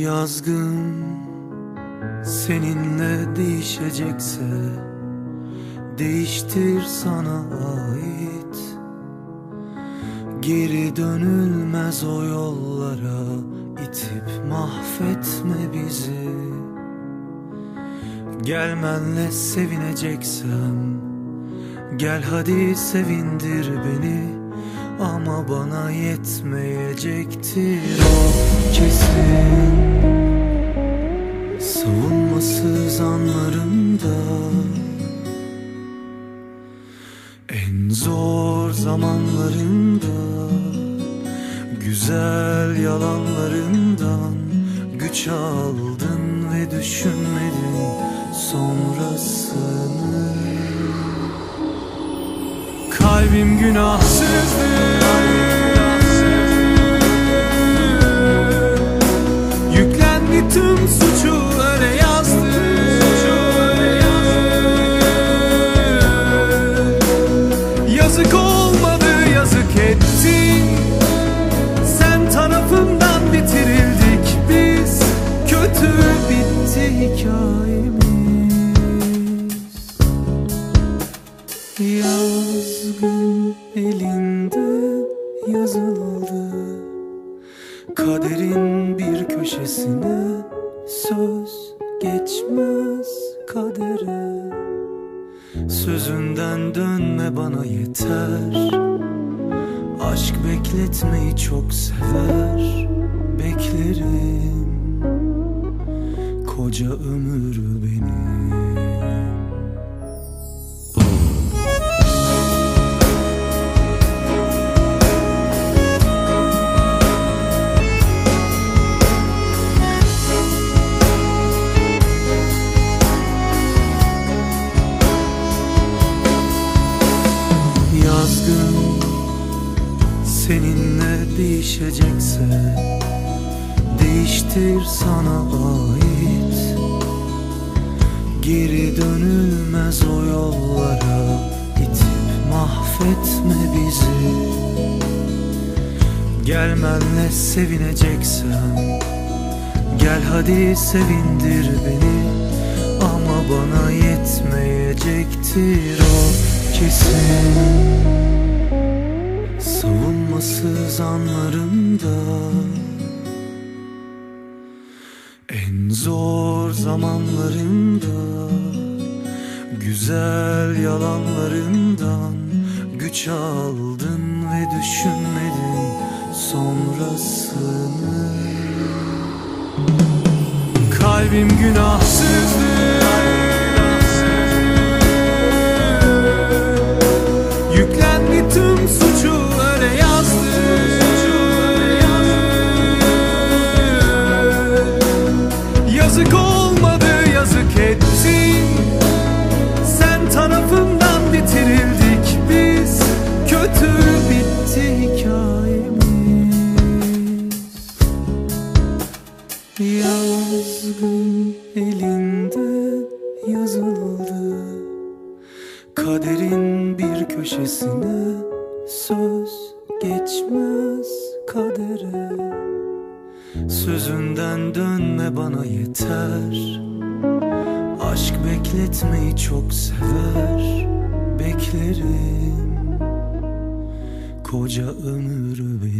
Yazgın seninle değişecekse Değiştir sana ait. Geri dönülmez o yollara itip mahvetme bizi. Gelmenle sevineceksem Gel hadi sevindir beni ama bana yetmeyecektir o kesin. Savunmasız anlarımda En zor zamanlarında. Güzel yalanlarından Güç aldın ve düşünmedin sonrasını Kalbim günahsızdı elinde yazıldı. Kaderin bir köşesine söz geçmez kadere. Sözünden dönme bana yeter. Aşk bekletmeyi çok sever Beklerim. Koca ömür benim seninle değişecekse Değiştir sana ait. Geri dönülmez o yollara itip mahvetme bizi. Gelmenle sevineceksem Gel hadi sevindir beni. Ama bana yetmeyecektir o kesin Savunmasız anlarımda. En zor zamanlarımda Güzel yalanlarından Güç aldın ve düşünmedin sonrasını. Kalbim günahsızdı Yazgın elinde yazıldı. Kaderin bir köşesine söz geçmez kadere. Sözünden dönme bana yeter. Aşk bekletmeyi çok sever Beklerim. Koca ömür benim